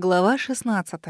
Глава 16.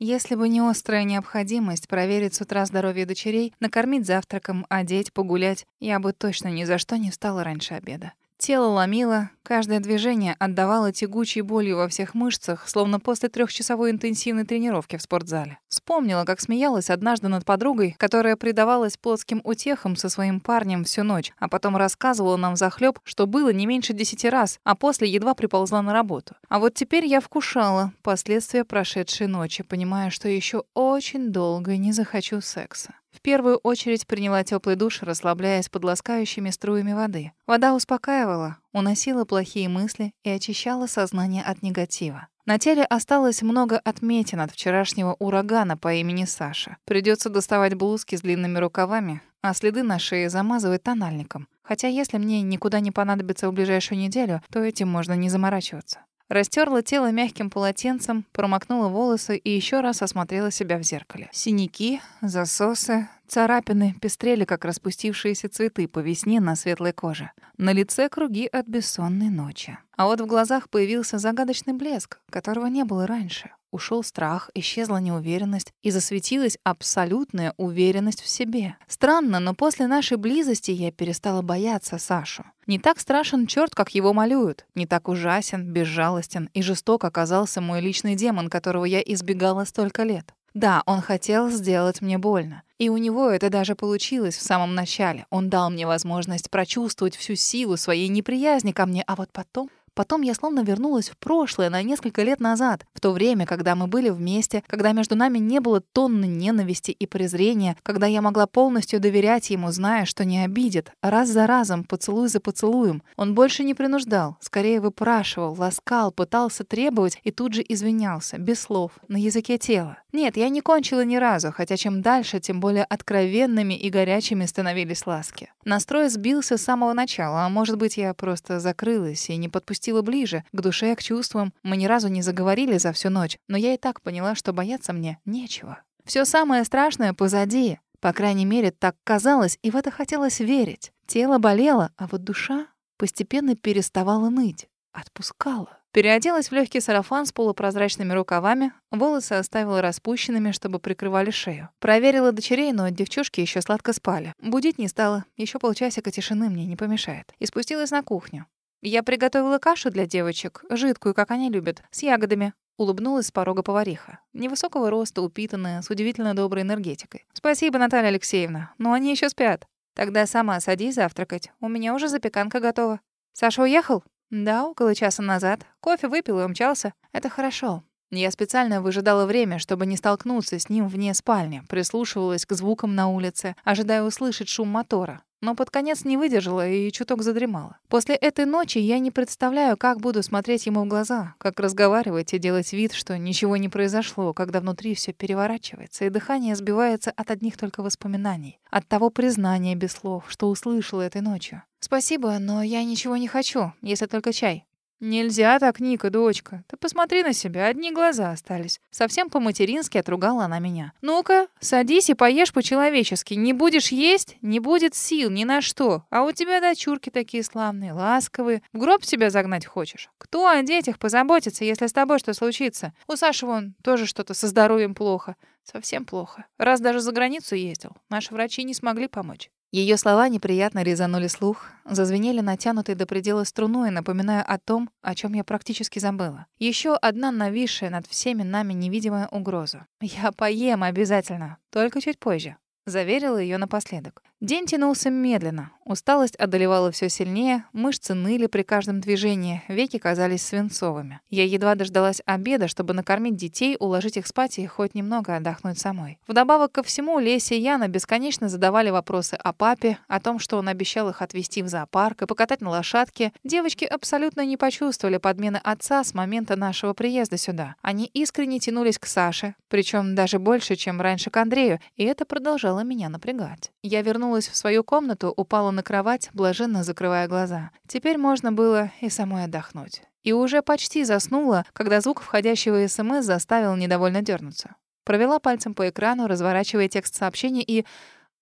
Если бы не острая необходимость проверить с утра здоровье дочерей, накормить завтраком, одеть, погулять, я бы точно ни за что не встала раньше обеда. Тело ломило, каждое движение отдавало тягучей болью во всех мышцах, словно после трехчасовой интенсивной тренировки в спортзале. Вспомнила, как смеялась однажды над подругой, которая предавалась плотским утехам со своим парнем всю ночь, а потом рассказывала нам захлеб, что было не меньше десяти раз, а после едва приползла на работу. А вот теперь я вкушала последствия прошедшей ночи, понимая, что еще очень долго не захочу секса. В первую очередь приняла теплый душ, расслабляясь под ласкающими струями воды. Вода успокаивала, уносила плохие мысли и очищала сознание от негатива. На теле осталось много отметин от вчерашнего урагана по имени Саша. Придется доставать блузки с длинными рукавами, а следы на шее замазывать тональником. Хотя если мне никуда не понадобится в ближайшую неделю, то этим можно не заморачиваться. Растерла тело мягким полотенцем, промокнула волосы и еще раз осмотрела себя в зеркале. Синяки, засосы, царапины пестрели, как распустившиеся цветы по весне на светлой коже. На лице круги от бессонной ночи. А вот в глазах появился загадочный блеск, которого не было раньше. Ушел страх, исчезла неуверенность и засветилась абсолютная уверенность в себе. Странно, но после нашей близости я перестала бояться Сашу. Не так страшен черт, как его малюют. Не так ужасен, безжалостен и жесток оказался мой личный демон, которого я избегала столько лет. Да, он хотел сделать мне больно. И у него это даже получилось в самом начале. Он дал мне возможность прочувствовать всю силу своей неприязни ко мне, а вот потом... Потом я словно вернулась в прошлое на несколько лет назад, в то время, когда мы были вместе, когда между нами не было тонны ненависти и презрения, когда я могла полностью доверять ему, зная, что не обидит, раз за разом, поцелуй за поцелуем. Он больше не принуждал, скорее выпрашивал, ласкал, пытался требовать и тут же извинялся, без слов, на языке тела. Нет, я не кончила ни разу, хотя чем дальше, тем более откровенными и горячими становились ласки. Настрой сбился с самого начала, а может быть, я просто закрылась и не подпустила ближе, к душе, к чувствам. Мы ни разу не заговорили за всю ночь, но я и так поняла, что бояться мне нечего. Все самое страшное позади. По крайней мере, так казалось, и в это хотелось верить. Тело болело, а вот душа постепенно переставала ныть, отпускала. Переоделась в легкий сарафан с полупрозрачными рукавами, волосы оставила распущенными, чтобы прикрывали шею. Проверила дочерей, но девчушки еще сладко спали. Будить не стала, еще полчасика тишины мне не помешает. И спустилась на кухню. Я приготовила кашу для девочек, жидкую, как они любят, с ягодами. Улыбнулась с порога повариха. Невысокого роста, упитанная, с удивительно доброй энергетикой. «Спасибо, Наталья Алексеевна, но они еще спят. Тогда сама садись завтракать. У меня уже запеканка готова». «Саша уехал?» Да, около часа назад. Кофе выпил и умчался. Это хорошо. Я специально выжидала время, чтобы не столкнуться с ним вне спальни, прислушивалась к звукам на улице, ожидая услышать шум мотора. Но под конец не выдержала и чуток задремала. После этой ночи я не представляю, как буду смотреть ему в глаза, как разговаривать и делать вид, что ничего не произошло, когда внутри все переворачивается, и дыхание сбивается от одних только воспоминаний, от того признания без слов, что услышала этой ночью. «Спасибо, но я ничего не хочу, если только чай». «Нельзя так, Ника, дочка. Ты посмотри на себя, одни глаза остались». Совсем по-матерински отругала она меня. «Ну-ка, садись и поешь по-человечески. Не будешь есть, не будет сил ни на что. А у тебя дочурки такие славные, ласковые. В гроб себя загнать хочешь? Кто о детях позаботится, если с тобой что случится? У Саши вон тоже что-то со здоровьем плохо. Совсем плохо. Раз даже за границу ездил. Наши врачи не смогли помочь. Ее слова неприятно резанули слух, зазвенели натянутой до предела струной, напоминая о том, о чем я практически забыла. Еще одна нависшая над всеми нами невидимая угроза. «Я поем обязательно, только чуть позже», — заверила ее напоследок. День тянулся медленно. Усталость одолевала все сильнее, мышцы ныли при каждом движении, веки казались свинцовыми. Я едва дождалась обеда, чтобы накормить детей, уложить их спать и хоть немного отдохнуть самой. Вдобавок ко всему, Леся и Яна бесконечно задавали вопросы о папе, о том, что он обещал их отвезти в зоопарк и покатать на лошадке. Девочки абсолютно не почувствовали подмены отца с момента нашего приезда сюда. Они искренне тянулись к Саше, причем даже больше, чем раньше к Андрею, и это продолжало меня напрягать. Я вернулась вернулась в свою комнату, упала на кровать, блаженно закрывая глаза. Теперь можно было и самой отдохнуть. И уже почти заснула, когда звук входящего СМС заставил недовольно дернуться. Провела пальцем по экрану, разворачивая текст сообщения и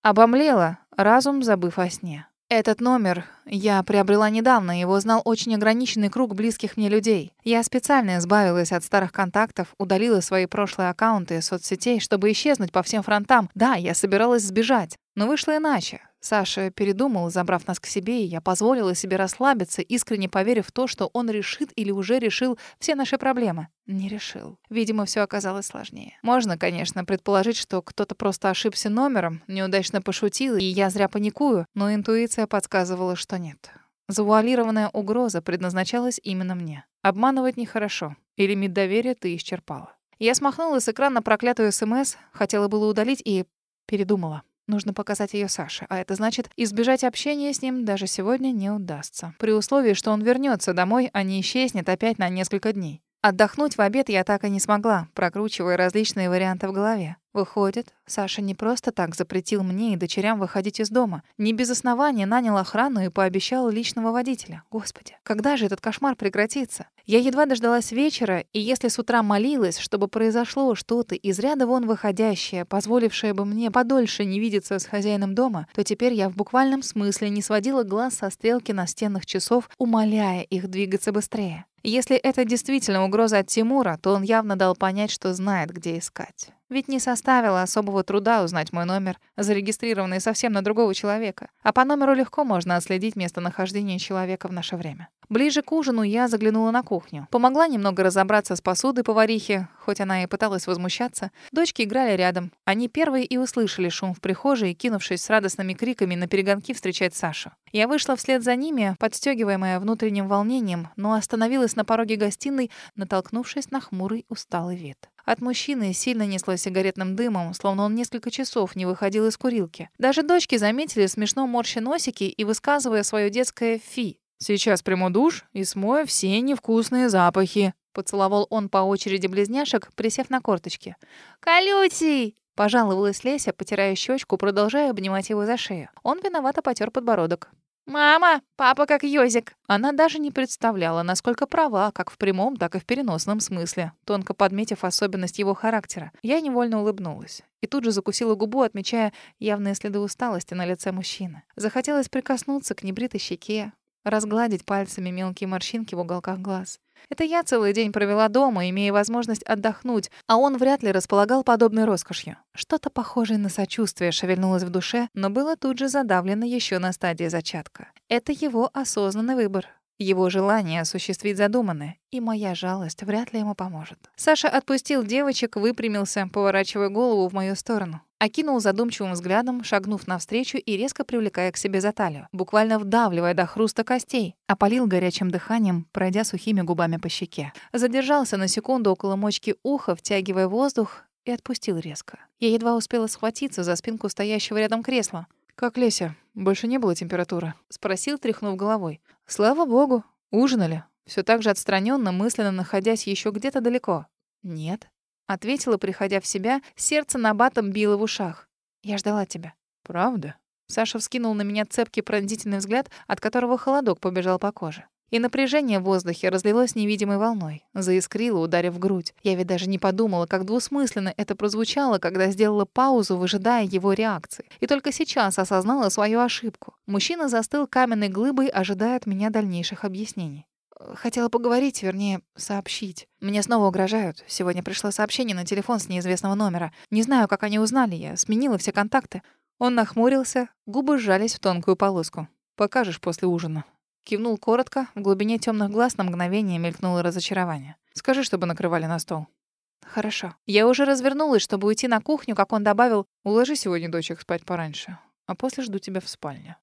обомлела, разум забыв о сне. Этот номер я приобрела недавно, его знал очень ограниченный круг близких мне людей. Я специально избавилась от старых контактов, удалила свои прошлые аккаунты соцсетей, чтобы исчезнуть по всем фронтам. Да, я собиралась сбежать, но вышло иначе. Саша передумал, забрав нас к себе, и я позволила себе расслабиться, искренне поверив в то, что он решит или уже решил все наши проблемы. Не решил. Видимо, все оказалось сложнее. Можно, конечно, предположить, что кто-то просто ошибся номером, неудачно пошутил, и я зря паникую, но интуиция подсказывала, что нет. Завуалированная угроза предназначалась именно мне. Обманывать нехорошо. И лимит доверия ты исчерпала. Я смахнула с экрана проклятую СМС, хотела было удалить и передумала. Нужно показать ее Саше, а это значит, избежать общения с ним даже сегодня не удастся. При условии, что он вернется домой, а не исчезнет опять на несколько дней. Отдохнуть в обед я так и не смогла, прокручивая различные варианты в голове. Выходит, Саша не просто так запретил мне и дочерям выходить из дома. Не без основания нанял охрану и пообещал личного водителя. Господи, когда же этот кошмар прекратится? Я едва дождалась вечера, и если с утра молилась, чтобы произошло что-то из ряда вон выходящее, позволившее бы мне подольше не видеться с хозяином дома, то теперь я в буквальном смысле не сводила глаз со стрелки настенных часов, умоляя их двигаться быстрее. Если это действительно угроза от Тимура, то он явно дал понять, что знает, где искать. Ведь не составило особого труда узнать мой номер, зарегистрированный совсем на другого человека. А по номеру легко можно отследить местонахождение человека в наше время. Ближе к ужину я заглянула на кухню. Помогла немного разобраться с посудой поварихи, хоть она и пыталась возмущаться. Дочки играли рядом. Они первые и услышали шум в прихожей, кинувшись с радостными криками на перегонки встречать Сашу. Я вышла вслед за ними, подстегиваемая внутренним волнением, но остановилась на пороге гостиной, натолкнувшись на хмурый усталый вид. От мужчины сильно несло сигаретным дымом, словно он несколько часов не выходил из курилки. Даже дочки заметили смешно морщи носики и высказывая свое детское «фи». «Сейчас приму душ и смою все невкусные запахи», — поцеловал он по очереди близняшек, присев на корточки. «Колютий!» — пожаловалась Леся, потирая щечку, продолжая обнимать его за шею. Он виновато потер подбородок. «Мама, папа как ёзик». Она даже не представляла, насколько права, как в прямом, так и в переносном смысле, тонко подметив особенность его характера. Я невольно улыбнулась и тут же закусила губу, отмечая явные следы усталости на лице мужчины. Захотелось прикоснуться к небритой щеке, разгладить пальцами мелкие морщинки в уголках глаз. Это я целый день провела дома, имея возможность отдохнуть, а он вряд ли располагал подобной роскошью. Что-то похожее на сочувствие шевельнулось в душе, но было тут же задавлено еще на стадии зачатка. Это его осознанный выбор. Его желание осуществить задуманное, и моя жалость вряд ли ему поможет. Саша отпустил девочек, выпрямился, поворачивая голову в мою сторону. Окинул задумчивым взглядом, шагнув навстречу и резко привлекая к себе за талию, буквально вдавливая до хруста костей, опалил горячим дыханием, пройдя сухими губами по щеке. Задержался на секунду около мочки уха, втягивая воздух, и отпустил резко. Я едва успела схватиться за спинку стоящего рядом кресла. «Как Леся? Больше не было температуры?» — спросил, тряхнув головой. «Слава богу. Ужинали?» Все так же отстраненно, мысленно находясь еще где-то далеко. «Нет», — ответила, приходя в себя, сердце на батом било в ушах. «Я ждала тебя». «Правда?» Саша вскинул на меня цепкий пронзительный взгляд, от которого холодок побежал по коже. И напряжение в воздухе разлилось невидимой волной, заискрило, ударив в грудь. Я ведь даже не подумала, как двусмысленно это прозвучало, когда сделала паузу, выжидая его реакции. И только сейчас осознала свою ошибку. Мужчина застыл каменной глыбой, ожидая от меня дальнейших объяснений. Хотела поговорить, вернее, сообщить. Мне снова угрожают. Сегодня пришло сообщение на телефон с неизвестного номера. Не знаю, как они узнали, я сменила все контакты. Он нахмурился, губы сжались в тонкую полоску. «Покажешь после ужина». Кивнул коротко, в глубине темных глаз на мгновение мелькнуло разочарование. «Скажи, чтобы накрывали на стол». «Хорошо». Я уже развернулась, чтобы уйти на кухню, как он добавил, «Уложи сегодня дочек спать пораньше, а после жду тебя в спальне».